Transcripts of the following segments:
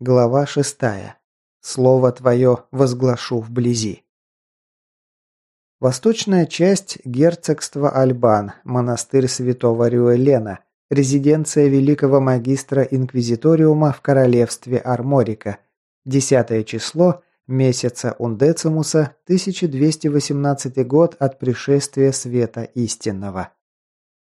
Глава шестая. Слово твое возглашу вблизи. Восточная часть герцогства Альбан, монастырь святого Рюэлена, резиденция великого магистра инквизиториума в королевстве Арморика, десятое число месяца Ундецимуса, 1218 год от пришествия света истинного.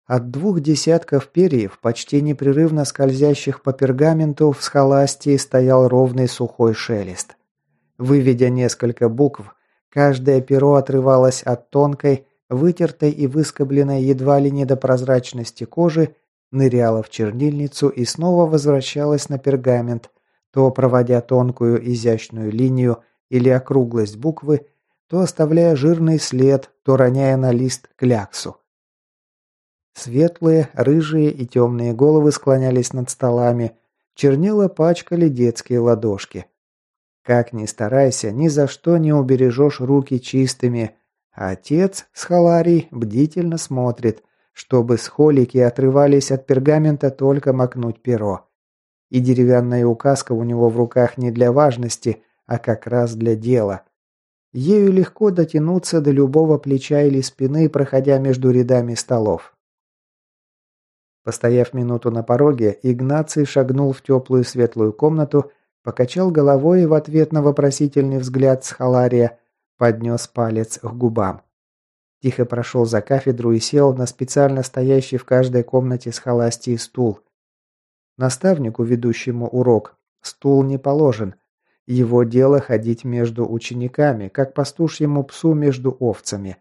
От двух десятков перьев, почти непрерывно скользящих по пергаменту, в схоластии стоял ровный сухой шелест. Выведя несколько букв, каждое перо отрывалось от тонкой, вытертой и выскобленной едва ли не до прозрачности кожи, ныряло в чернильницу и снова возвращалось на пергамент, то проводя тонкую изящную линию или округлость буквы, то оставляя жирный след, то роняя на лист кляксу. Светлые, рыжие и темные головы склонялись над столами, чернила пачкали детские ладошки. Как ни старайся, ни за что не убережешь руки чистыми, а отец с халарий бдительно смотрит, чтобы схолики отрывались от пергамента только макнуть перо. И деревянная указка у него в руках не для важности, а как раз для дела. Ею легко дотянуться до любого плеча или спины, проходя между рядами столов. Постояв минуту на пороге, Игнаций шагнул в теплую светлую комнату, покачал головой и в ответ на вопросительный взгляд с халария поднес палец к губам. Тихо прошел за кафедру и сел на специально стоящий в каждой комнате с халастии стул. Наставнику, ведущему урок, стул не положен. Его дело ходить между учениками, как пастушьему псу между овцами.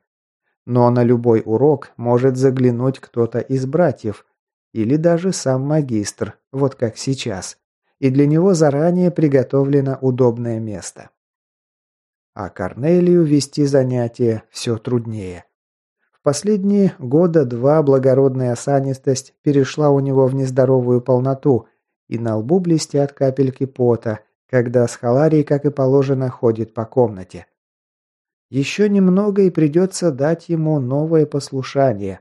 Но на любой урок может заглянуть кто-то из братьев – или даже сам магистр, вот как сейчас. И для него заранее приготовлено удобное место. А Корнелию вести занятия все труднее. В последние года два благородная осанистость перешла у него в нездоровую полноту, и на лбу блестят капельки пота, когда с халарией, как и положено, ходит по комнате. Еще немного и придется дать ему новое послушание,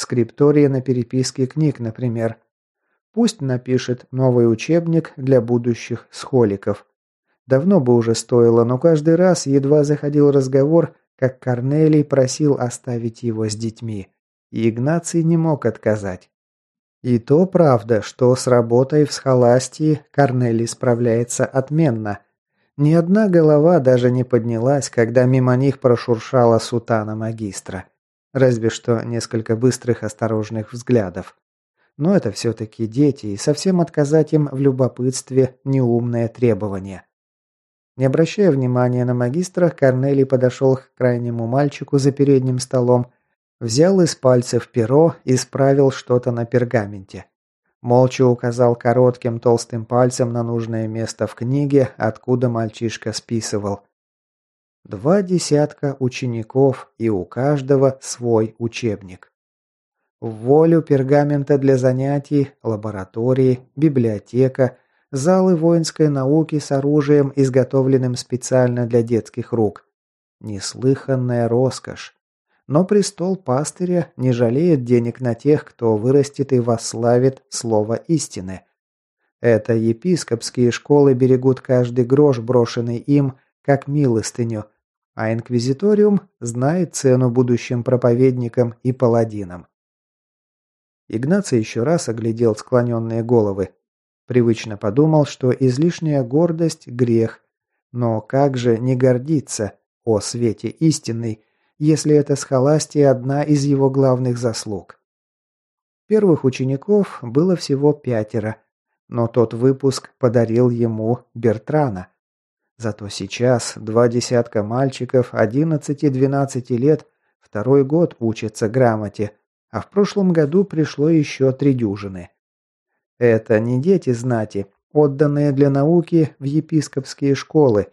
Скриптории на переписке книг, например. Пусть напишет новый учебник для будущих схоликов. Давно бы уже стоило, но каждый раз едва заходил разговор, как Корнелий просил оставить его с детьми. И Игнаций не мог отказать. И то правда, что с работой в схоластии Корнелий справляется отменно. Ни одна голова даже не поднялась, когда мимо них прошуршала сутана магистра. Разве что несколько быстрых осторожных взглядов. Но это все-таки дети, и совсем отказать им в любопытстве – неумное требование. Не обращая внимания на магистра, Корнелий подошел к крайнему мальчику за передним столом, взял из пальцев перо и справил что-то на пергаменте. Молча указал коротким толстым пальцем на нужное место в книге, откуда мальчишка списывал. Два десятка учеников, и у каждого свой учебник. В волю пергамента для занятий, лаборатории, библиотека, залы воинской науки с оружием, изготовленным специально для детских рук. Неслыханная роскошь. Но престол пастыря не жалеет денег на тех, кто вырастет и восславит слово истины. Это епископские школы берегут каждый грош, брошенный им – как милостыню, а инквизиториум знает цену будущим проповедникам и паладинам. Игнаций еще раз оглядел склоненные головы. Привычно подумал, что излишняя гордость – грех. Но как же не гордиться, о свете истинный, если эта схоластия одна из его главных заслуг? Первых учеников было всего пятеро, но тот выпуск подарил ему Бертрана. Зато сейчас два десятка мальчиков 11-12 лет второй год учатся грамоте, а в прошлом году пришло еще три дюжины. Это не дети знати, отданные для науки в епископские школы,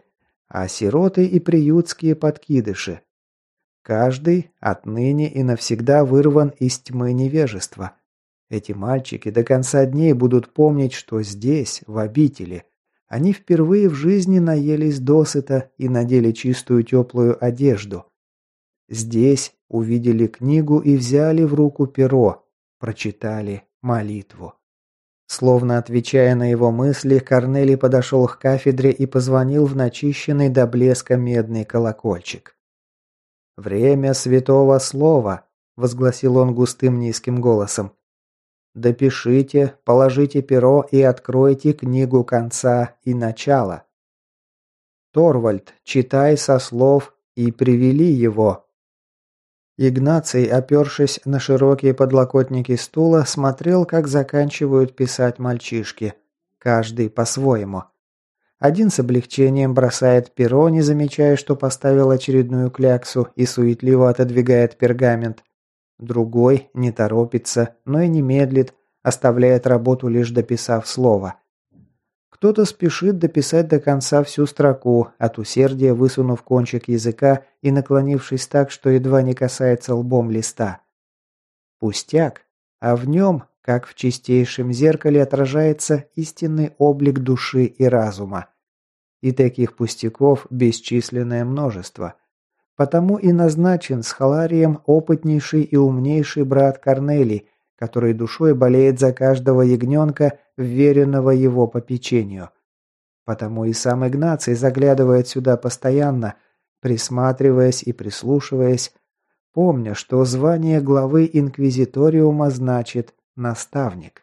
а сироты и приютские подкидыши. Каждый отныне и навсегда вырван из тьмы невежества. Эти мальчики до конца дней будут помнить, что здесь, в обители, они впервые в жизни наелись досыта и надели чистую теплую одежду. Здесь увидели книгу и взяли в руку перо, прочитали молитву. Словно отвечая на его мысли, Корнелий подошел к кафедре и позвонил в начищенный до блеска медный колокольчик. «Время святого слова», – возгласил он густым низким голосом. «Допишите, положите перо и откройте книгу конца и начала». «Торвальд, читай со слов и привели его». Игнаций, опершись на широкие подлокотники стула, смотрел, как заканчивают писать мальчишки. Каждый по-своему. Один с облегчением бросает перо, не замечая, что поставил очередную кляксу и суетливо отодвигает пергамент. Другой не торопится, но и не медлит, оставляет работу, лишь дописав слово. Кто-то спешит дописать до конца всю строку, от усердия высунув кончик языка и наклонившись так, что едва не касается лбом листа. Пустяк, а в нем, как в чистейшем зеркале, отражается истинный облик души и разума. И таких пустяков бесчисленное множество. Потому и назначен с Халарием опытнейший и умнейший брат Корнелий, который душой болеет за каждого ягненка, вверенного его попечению. Потому и сам Игнаций заглядывает сюда постоянно, присматриваясь и прислушиваясь, помня, что звание главы инквизиториума значит «наставник».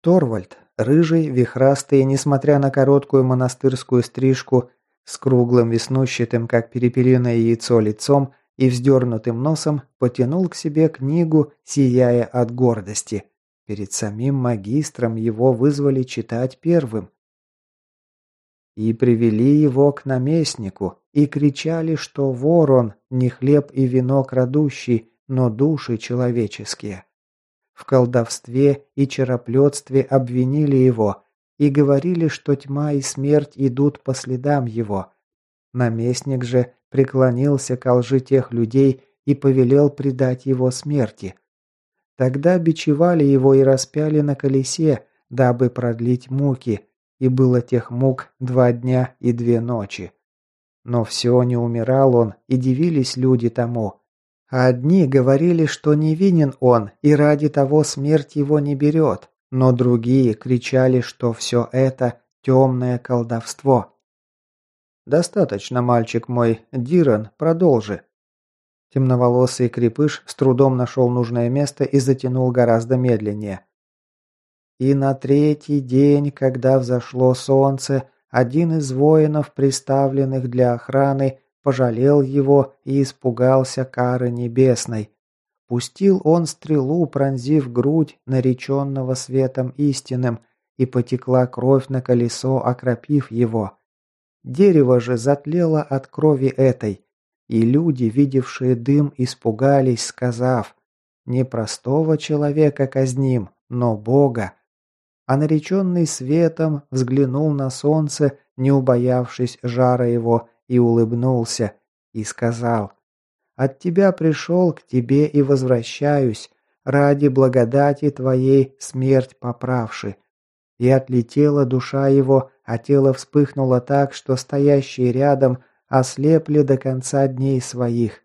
Торвальд, рыжий, вихрастый, несмотря на короткую монастырскую стрижку, с круглым веснущатым, как перепелиное яйцо, лицом, и вздернутым носом потянул к себе книгу, сияя от гордости. Перед самим магистром его вызвали читать первым. И привели его к наместнику, и кричали, что ворон не хлеб и вино крадущий, но души человеческие. В колдовстве и чероплетстве обвинили его и говорили, что тьма и смерть идут по следам его. Наместник же преклонился к лжи тех людей и повелел предать его смерти. Тогда бичевали его и распяли на колесе, дабы продлить муки, и было тех мук два дня и две ночи. Но все не умирал он, и дивились люди тому. А одни говорили, что невинен он, и ради того смерть его не берет, но другие кричали, что все это темное колдовство. «Достаточно, мальчик мой. Диран, продолжи». Темноволосый крепыш с трудом нашел нужное место и затянул гораздо медленнее. И на третий день, когда взошло солнце, один из воинов, приставленных для охраны, пожалел его и испугался кары небесной. Пустил он стрелу, пронзив грудь нареченного светом истинным, и потекла кровь на колесо, окропив его. Дерево же затлело от крови этой, и люди, видевшие дым, испугались, сказав, «Не простого человека казним, но Бога». А нареченный светом взглянул на солнце, не убоявшись жара его, и улыбнулся, и сказал, «От тебя пришел к тебе и возвращаюсь, ради благодати твоей смерть поправши». И отлетела душа его, а тело вспыхнуло так, что стоящие рядом ослепли до конца дней своих.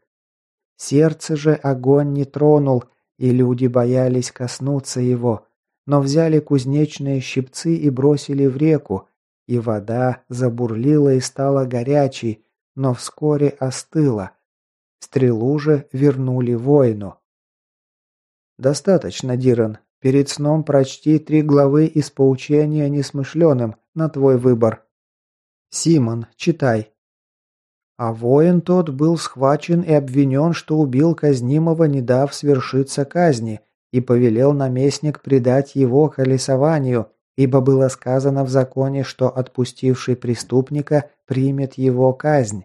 Сердце же огонь не тронул, и люди боялись коснуться его, но взяли кузнечные щипцы и бросили в реку, и вода забурлила и стала горячей, но вскоре остыла. Стрелу же вернули воину. «Достаточно, Диран. Перед сном прочти три главы из поучения несмышленым, на твой выбор. Симон, читай. А воин тот был схвачен и обвинен, что убил казнимого, не дав свершиться казни, и повелел наместник предать его колесованию, ибо было сказано в законе, что отпустивший преступника примет его казнь.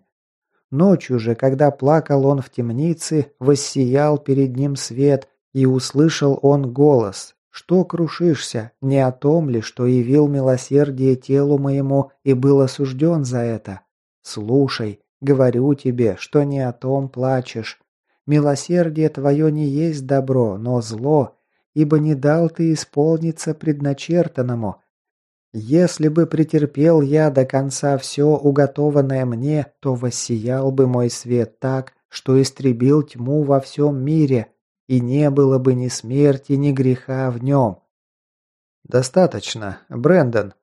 Ночью же, когда плакал он в темнице, воссиял перед ним свет, и услышал он голос, что крушишься? Не о том ли, что явил милосердие телу моему и был осужден за это? Слушай, говорю тебе, что не о том плачешь. Милосердие твое не есть добро, но зло, ибо не дал ты исполниться предначертанному. Если бы претерпел я до конца все уготованное мне, то воссиял бы мой свет так, что истребил тьму во всем мире, и не было бы ни смерти, ни греха в нем. «Достаточно, Брэндон».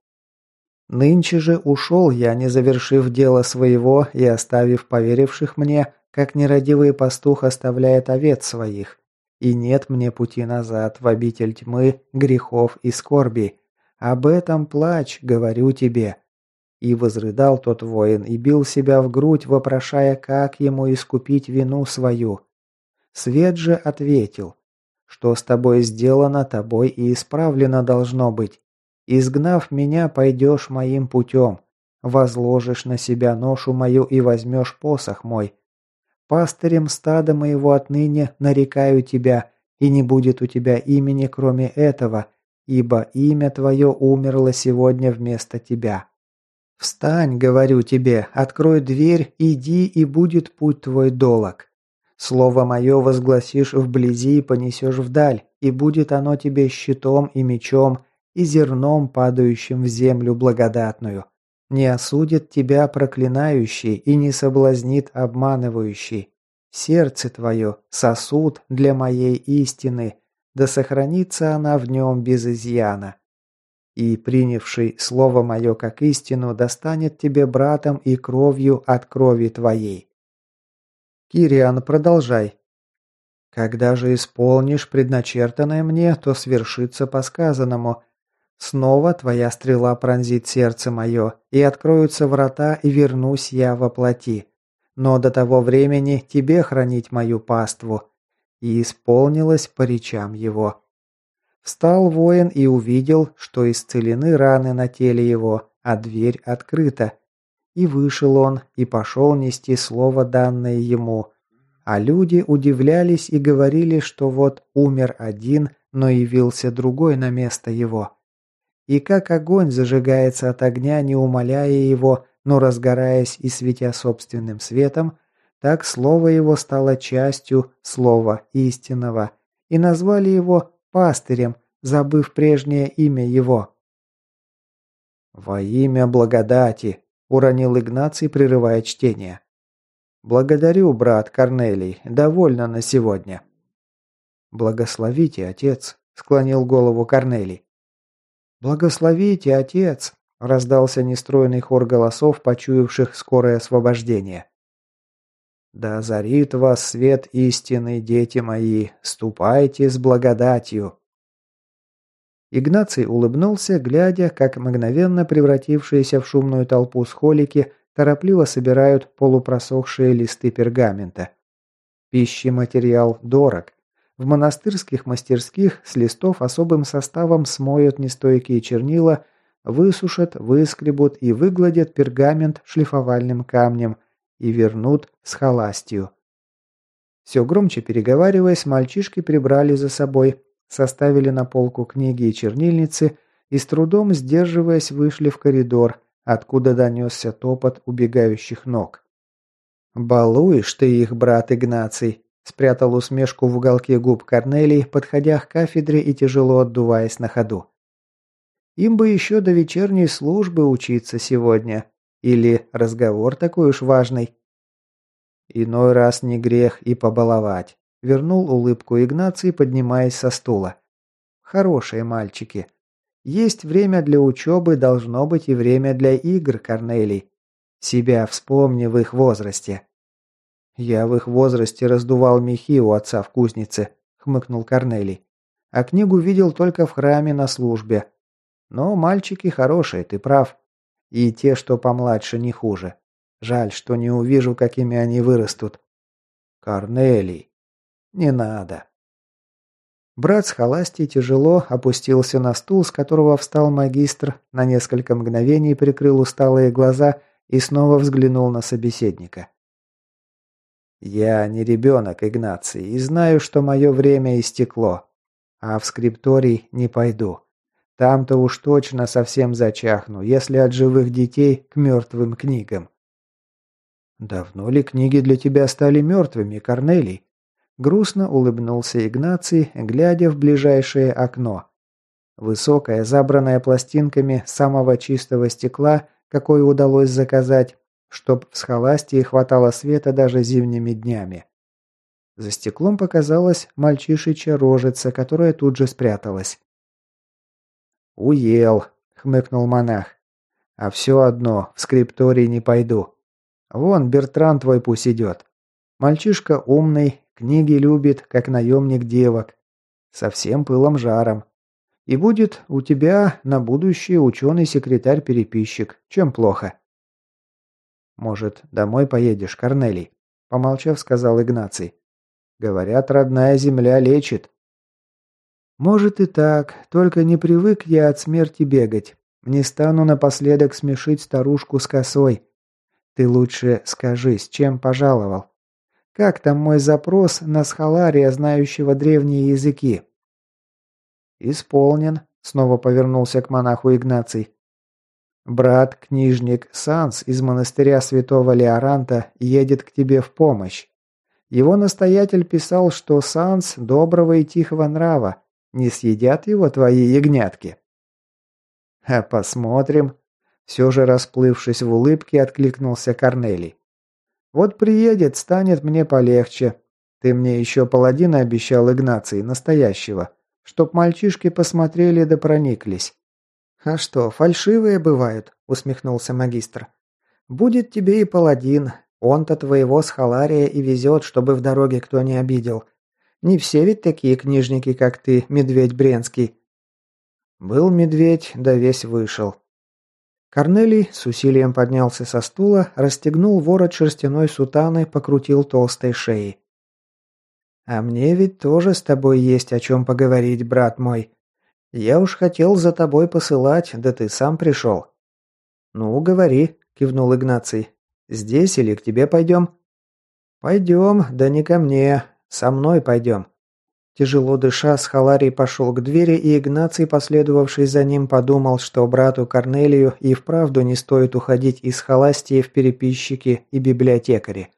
Нынче же ушел я, не завершив дело своего и оставив поверивших мне, как нерадивый пастух оставляет овец своих. И нет мне пути назад в обитель тьмы, грехов и скорби. Об этом плачь, говорю тебе. И возрыдал тот воин и бил себя в грудь, вопрошая, как ему искупить вину свою. Свет же ответил, что с тобой сделано, тобой и исправлено должно быть. Изгнав меня, пойдешь моим путем. Возложишь на себя ношу мою и возьмешь посох мой. Пастырем стада моего отныне нарекаю тебя, и не будет у тебя имени, кроме этого, ибо имя твое умерло сегодня вместо тебя. Встань, говорю тебе, открой дверь, иди, и будет путь твой долог. Слово мое возгласишь вблизи и понесешь вдаль, и будет оно тебе щитом и мечом, и зерном, падающим в землю благодатную. Не осудит тебя проклинающий и не соблазнит обманывающий. Сердце твое – сосуд для моей истины, да сохранится она в нем без изъяна. И принявший слово мое как истину достанет тебе братом и кровью от крови твоей. Кириан, продолжай. Когда же исполнишь предначертанное мне, то свершится по сказанному – Снова твоя стрела пронзит сердце мое, и откроются врата, и вернусь я во плоти. Но до того времени тебе хранить мою паству». И исполнилось по речам его. Встал воин и увидел, что исцелены раны на теле его, а дверь открыта. И вышел он, и пошел нести слово, данное ему. А люди удивлялись и говорили, что вот умер один, но явился другой на место его. И как огонь зажигается от огня, не умоляя его, но разгораясь и светя собственным светом, так слово его стало частью слова истинного, и назвали его пастырем, забыв прежнее имя его. «Во имя благодати», — уронил Игнаций, прерывая чтение. «Благодарю, брат Корнелий, довольно на сегодня». «Благословите, отец», — склонил голову Корнелий. «Благословите, отец!» – раздался нестройный хор голосов, почуявших скорое освобождение. «Да озарит вас свет истины, дети мои! Ступайте с благодатью!» Игнаций улыбнулся, глядя, как мгновенно превратившиеся в шумную толпу схолики торопливо собирают полупросохшие листы пергамента. Пищий материал дорог, в монастырских мастерских с листов особым составом смоют нестойкие чернила, высушат, выскребут и выгладят пергамент шлифовальным камнем и вернут с холастью. Все громче переговариваясь, мальчишки прибрали за собой, составили на полку книги и чернильницы и с трудом, сдерживаясь, вышли в коридор, откуда донесся топот убегающих ног. «Балуешь ты их, брат Игнаций!» Спрятал усмешку в уголке губ Корнелий, подходя к кафедре и тяжело отдуваясь на ходу. Им бы еще до вечерней службы учиться сегодня. Или разговор такой уж важный. Иной раз не грех и побаловать. Вернул улыбку Игнаций, поднимаясь со стула. Хорошие мальчики. Есть время для учебы, должно быть и время для игр, Корнелий. Себя вспомни в их возрасте. «Я в их возрасте раздувал мехи у отца в кузнице», — хмыкнул Корнелий. «А книгу видел только в храме на службе. Но мальчики хорошие, ты прав. И те, что помладше, не хуже. Жаль, что не увижу, какими они вырастут». «Корнелий!» «Не надо». Брат с холастей тяжело опустился на стул, с которого встал магистр, на несколько мгновений прикрыл усталые глаза и снова взглянул на собеседника. Я не ребенок, Игнаций, и знаю, что мое время истекло. А в скрипторий не пойду. Там-то уж точно совсем зачахну, если от живых детей к мертвым книгам. Давно ли книги для тебя стали мертвыми, Корнелий? Грустно улыбнулся Игнаций, глядя в ближайшее окно. Высокая, забранная пластинками самого чистого стекла, какое удалось заказать, чтоб в схоластии хватало света даже зимними днями. За стеклом показалась мальчишечья рожица, которая тут же спряталась. «Уел», — хмыкнул монах. «А все одно, в скрипторий не пойду. Вон, Бертран твой пусть идет. Мальчишка умный, книги любит, как наемник девок. Совсем пылом жаром. И будет у тебя на будущее ученый-секретарь-переписчик. Чем плохо?» «Может, домой поедешь, Корнелий?» Помолчав, сказал Игнаций. «Говорят, родная земля лечит». «Может и так, только не привык я от смерти бегать. Не стану напоследок смешить старушку с косой. Ты лучше скажи, с чем пожаловал? Как там мой запрос на схалария, знающего древние языки?» «Исполнен», — снова повернулся к монаху Игнаций. Брат-книжник Санс из монастыря святого Леоранта едет к тебе в помощь. Его настоятель писал, что Санс доброго и тихого нрава. Не съедят его твои ягнятки. А посмотрим. Все же расплывшись в улыбке, откликнулся Корнелий. Вот приедет, станет мне полегче. Ты мне еще паладина обещал Игнации, настоящего, чтоб мальчишки посмотрели да прониклись. «А что, фальшивые бывают?» – усмехнулся магистр. «Будет тебе и паладин. Он-то твоего схалария и везет, чтобы в дороге кто не обидел. Не все ведь такие книжники, как ты, медведь Бренский». Был медведь, да весь вышел. Корнелий с усилием поднялся со стула, расстегнул ворот шерстяной сутаны, покрутил толстой шеей. «А мне ведь тоже с тобой есть о чем поговорить, брат мой», «Я уж хотел за тобой посылать, да ты сам пришел». «Ну, говори», – кивнул Игнаций. «Здесь или к тебе пойдем?» «Пойдем, да не ко мне. Со мной пойдем». Тяжело дыша, Схаларий пошел к двери, и Игнаций, последовавший за ним, подумал, что брату Корнелию и вправду не стоит уходить из холастии в переписчики и библиотекари.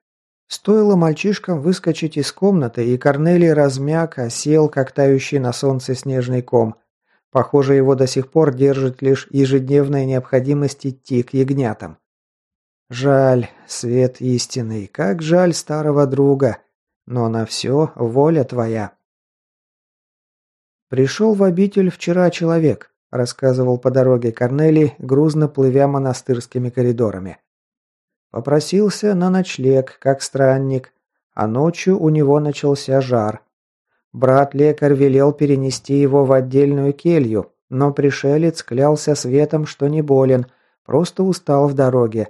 Стоило мальчишкам выскочить из комнаты, и Корнелий размяк, осел, как тающий на солнце снежный ком – Похоже, его до сих пор держит лишь ежедневная необходимость идти к ягнятам. Жаль, свет истинный, как жаль старого друга, но на все воля твоя. Пришел в обитель вчера человек, рассказывал по дороге Корнелий, грузно плывя монастырскими коридорами. Попросился на ночлег, как странник, а ночью у него начался жар. Брат-лекарь велел перенести его в отдельную келью, но пришелец клялся светом, что не болен, просто устал в дороге.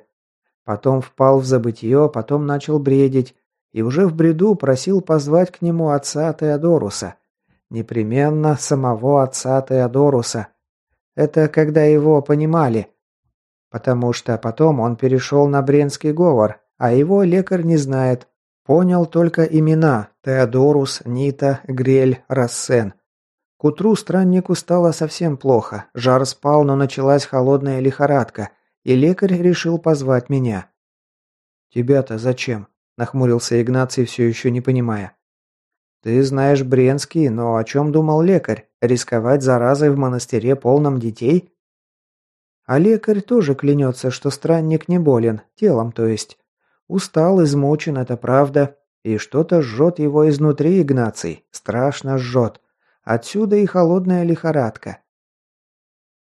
Потом впал в забытье, потом начал бредить, и уже в бреду просил позвать к нему отца Теодоруса. Непременно самого отца Теодоруса. Это когда его понимали. Потому что потом он перешел на бренский говор, а его лекарь не знает, Понял только имена – Теодорус, Нита, Грель, Рассен. К утру страннику стало совсем плохо. Жар спал, но началась холодная лихорадка, и лекарь решил позвать меня. «Тебя-то зачем?» – нахмурился Игнаций, все еще не понимая. «Ты знаешь Бренский, но о чем думал лекарь? Рисковать заразой в монастыре полном детей?» А лекарь тоже клянется, что странник не болен, телом то есть. Устал, измучен, это правда. И что-то жжет его изнутри, Игнаций. Страшно жжет. Отсюда и холодная лихорадка.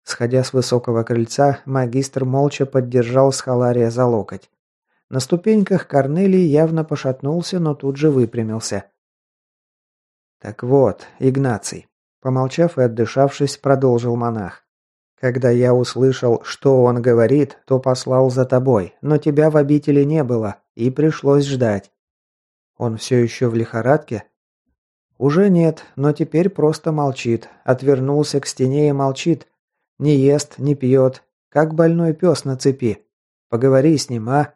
Сходя с высокого крыльца, магистр молча поддержал Схалария за локоть. На ступеньках Корнелий явно пошатнулся, но тут же выпрямился. «Так вот, Игнаций», — помолчав и отдышавшись, продолжил монах. Когда я услышал, что он говорит, то послал за тобой, но тебя в обители не было, и пришлось ждать. Он все еще в лихорадке? Уже нет, но теперь просто молчит. Отвернулся к стене и молчит. Не ест, не пьет, как больной пес на цепи. Поговори с ним, а?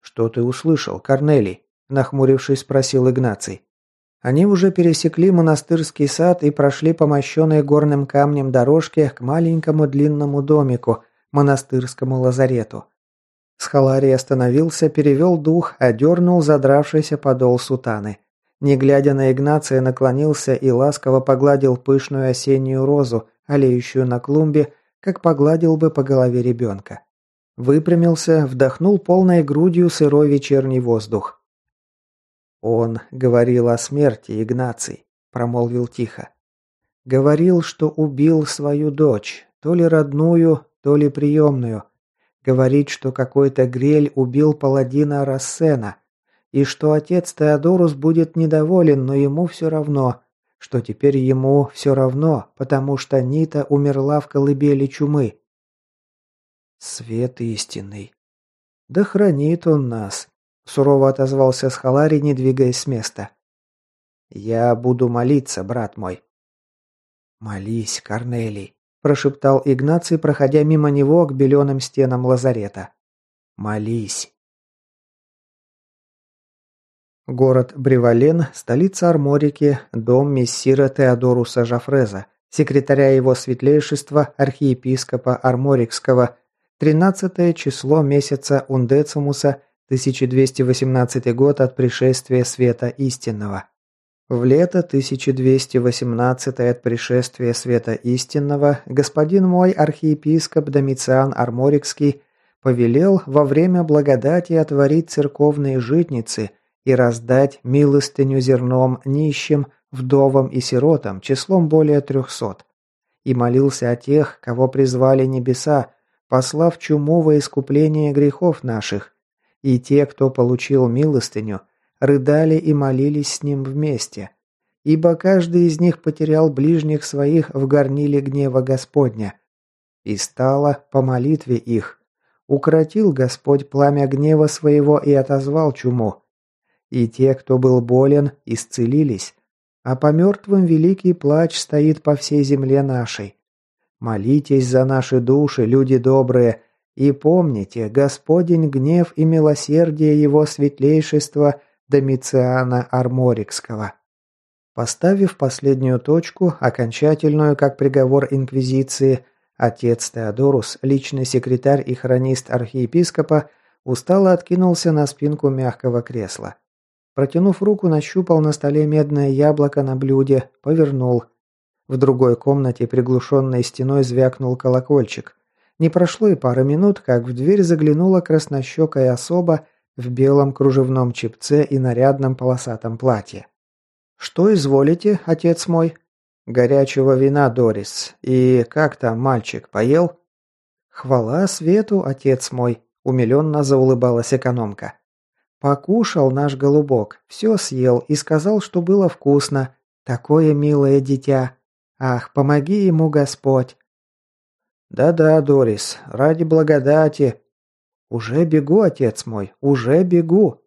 Что ты услышал, Корнелий? Нахмурившись, спросил Игнаций. Они уже пересекли монастырский сад и прошли по мощенной горным камнем дорожке к маленькому длинному домику, монастырскому лазарету. Схаларий остановился, перевел дух, одернул задравшийся подол сутаны. Не глядя на Игнация, наклонился и ласково погладил пышную осеннюю розу, олеющую на клумбе, как погладил бы по голове ребенка. Выпрямился, вдохнул полной грудью сырой вечерний воздух. «Он говорил о смерти, Игнаций», – промолвил тихо. Говорил, что убил свою дочь, то ли родную, то ли приемную. Говорит, что какой-то грель убил паладина Рассена, и что отец Теодорус будет недоволен, но ему все равно, что теперь ему все равно, потому что Нита умерла в колыбели чумы. Свет истинный. Да хранит он нас, сурово отозвался Схалари, не двигаясь с места. Я буду молиться, брат мой. «Молись, Корнелий», – прошептал Игнаций, проходя мимо него к беленым стенам лазарета. «Молись». Город Бревален, столица Арморики, дом мессира Теодоруса Жафреза, секретаря его светлейшества архиепископа Арморикского, 13 число месяца Ундецимуса, 1218 год от пришествия света истинного. В лето 1218 от пришествия света истинного господин мой архиепископ Домициан Арморикский повелел во время благодати отворить церковные житницы и раздать милостыню зерном нищим, вдовам и сиротам числом более трехсот. И молился о тех, кого призвали небеса, послав чуму во искупление грехов наших. И те, кто получил милостыню, рыдали и молились с ним вместе, ибо каждый из них потерял ближних своих в горниле гнева Господня. И стало по молитве их. Укротил Господь пламя гнева своего и отозвал чуму. И те, кто был болен, исцелились, а по мертвым великий плач стоит по всей земле нашей. Молитесь за наши души, люди добрые, и помните, Господень гнев и милосердие Его светлейшества Домициана Арморикского. Поставив последнюю точку, окончательную как приговор Инквизиции, отец Теодорус, личный секретарь и хронист архиепископа, устало откинулся на спинку мягкого кресла. Протянув руку, нащупал на столе медное яблоко на блюде, повернул. В другой комнате приглушенной стеной звякнул колокольчик. Не прошло и пары минут, как в дверь заглянула краснощекая особа в белом кружевном чепце и нарядном полосатом платье. «Что изволите, отец мой?» «Горячего вина, Дорис. И как там мальчик, поел?» «Хвала свету, отец мой», — умиленно заулыбалась экономка. «Покушал наш голубок, все съел и сказал, что было вкусно. Такое милое дитя. Ах, помоги ему Господь!» «Да-да, Дорис, ради благодати», «Уже бегу, отец мой, уже бегу!»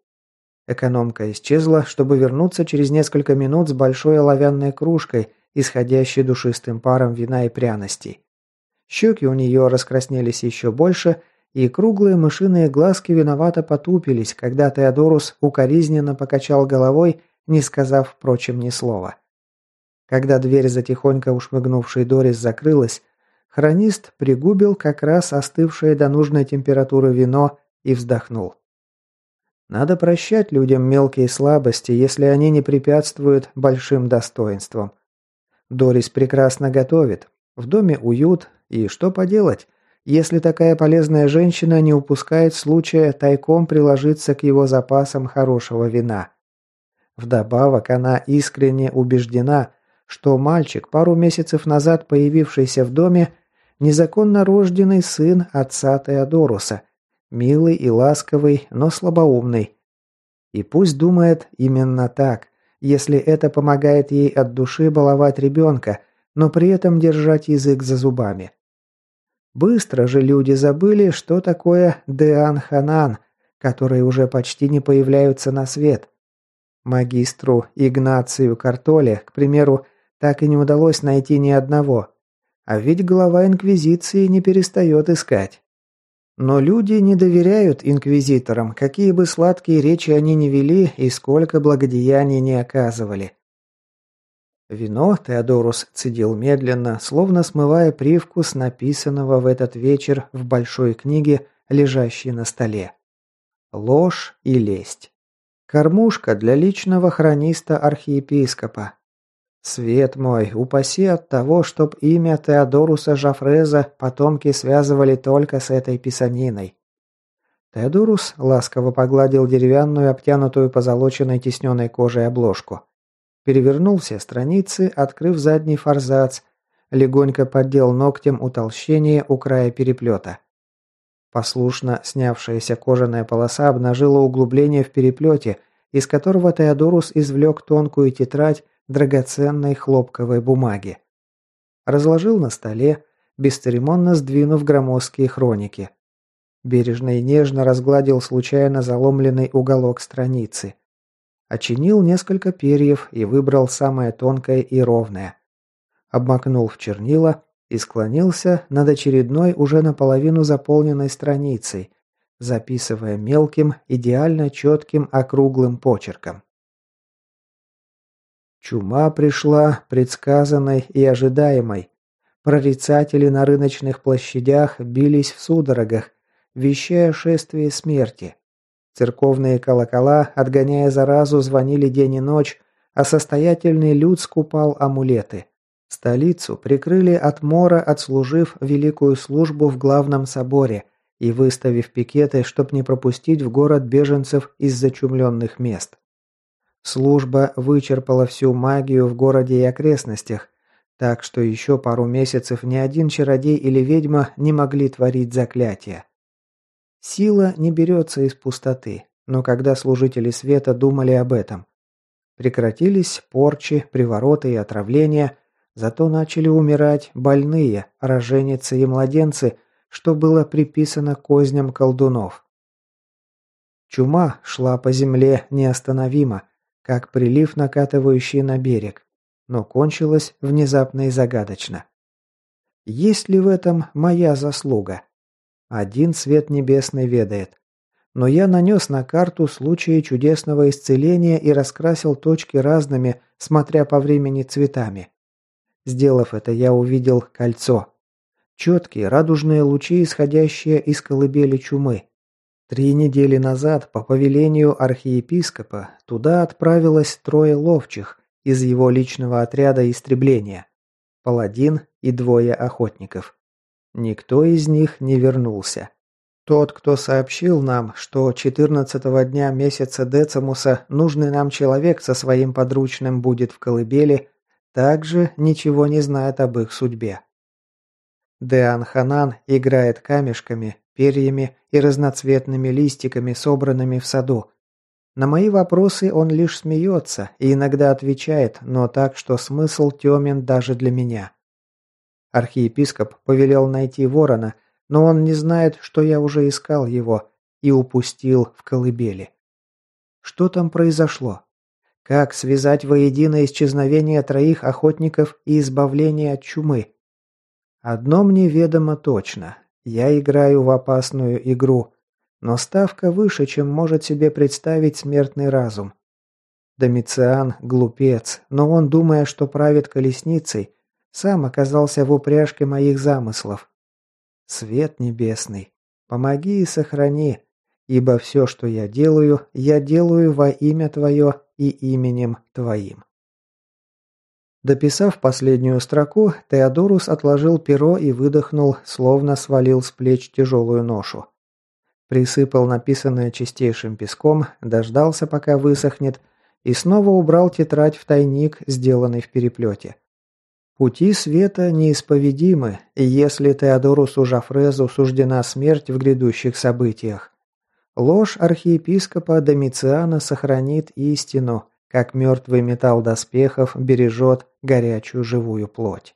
Экономка исчезла, чтобы вернуться через несколько минут с большой оловянной кружкой, исходящей душистым паром вина и пряностей. Щеки у нее раскраснелись еще больше, и круглые мышиные глазки виновато потупились, когда Теодорус укоризненно покачал головой, не сказав, впрочем, ни слова. Когда дверь за тихонько ушмыгнувшей Дорис закрылась, Хронист пригубил как раз остывшее до нужной температуры вино и вздохнул. Надо прощать людям мелкие слабости, если они не препятствуют большим достоинствам. Дорис прекрасно готовит. В доме уют, и что поделать, если такая полезная женщина не упускает случая тайком приложиться к его запасам хорошего вина. Вдобавок она искренне убеждена, что мальчик, пару месяцев назад появившийся в доме, Незаконно рожденный сын отца Теодоруса. Милый и ласковый, но слабоумный. И пусть думает именно так, если это помогает ей от души баловать ребенка, но при этом держать язык за зубами. Быстро же люди забыли, что такое Деан Ханан, которые уже почти не появляются на свет. Магистру Игнацию Картоле, к примеру, так и не удалось найти ни одного, а ведь глава Инквизиции не перестает искать. Но люди не доверяют инквизиторам, какие бы сладкие речи они ни вели и сколько благодеяний не оказывали. Вино Теодорус цедил медленно, словно смывая привкус написанного в этот вечер в большой книге, лежащей на столе. Ложь и лесть. Кормушка для личного хрониста архиепископа, Свет мой, упаси от того, чтоб имя Теодоруса Жафреза потомки связывали только с этой писаниной. Теодорус ласково погладил деревянную, обтянутую позолоченной тисненной кожей обложку. Перевернул все страницы, открыв задний форзац, легонько поддел ногтем утолщение у края переплета. Послушно снявшаяся кожаная полоса обнажила углубление в переплете, из которого Теодорус извлек тонкую тетрадь драгоценной хлопковой бумаги. Разложил на столе, бесцеремонно сдвинув громоздкие хроники. Бережно и нежно разгладил случайно заломленный уголок страницы. Очинил несколько перьев и выбрал самое тонкое и ровное. Обмакнул в чернила и склонился над очередной уже наполовину заполненной страницей, записывая мелким, идеально четким округлым почерком. Чума пришла предсказанной и ожидаемой. Прорицатели на рыночных площадях бились в судорогах, вещая шествие смерти. Церковные колокола, отгоняя заразу, звонили день и ночь, а состоятельный люд скупал амулеты. Столицу прикрыли от мора, отслужив великую службу в главном соборе и выставив пикеты, чтоб не пропустить в город беженцев из зачумленных мест. Служба вычерпала всю магию в городе и окрестностях, так что еще пару месяцев ни один чародей или ведьма не могли творить заклятия. Сила не берется из пустоты, но когда служители света думали об этом, прекратились порчи, привороты и отравления, зато начали умирать больные, роженицы и младенцы, что было приписано козням колдунов. Чума шла по земле неостановимо, как прилив, накатывающий на берег, но кончилась внезапно и загадочно. Есть ли в этом моя заслуга? Один свет небесный ведает. Но я нанес на карту случаи чудесного исцеления и раскрасил точки разными, смотря по времени цветами. Сделав это, я увидел кольцо. Четкие радужные лучи, исходящие из колыбели чумы. Три недели назад, по повелению архиепископа, туда отправилось трое ловчих из его личного отряда истребления. Паладин и двое охотников. Никто из них не вернулся. Тот, кто сообщил нам, что 14 дня месяца Децимуса нужный нам человек со своим подручным будет в колыбели, также ничего не знает об их судьбе. Деан Ханан играет камешками, перьями и разноцветными листиками, собранными в саду. На мои вопросы он лишь смеется и иногда отвечает, но так, что смысл темен даже для меня. Архиепископ повелел найти ворона, но он не знает, что я уже искал его и упустил в колыбели. Что там произошло? Как связать воедино исчезновение троих охотников и избавление от чумы? Одно мне ведомо точно. Я играю в опасную игру, но ставка выше, чем может себе представить смертный разум. Домициан – глупец, но он, думая, что правит колесницей, сам оказался в упряжке моих замыслов. Свет небесный, помоги и сохрани, ибо все, что я делаю, я делаю во имя Твое и именем Твоим. Дописав последнюю строку, Теодорус отложил перо и выдохнул, словно свалил с плеч тяжелую ношу. Присыпал написанное чистейшим песком, дождался, пока высохнет, и снова убрал тетрадь в тайник, сделанный в переплете. Пути света неисповедимы, и если Теодорусу Жафрезу суждена смерть в грядущих событиях, ложь архиепископа Домициана сохранит истину, как мертвый металл доспехов бережет горячую живую плоть.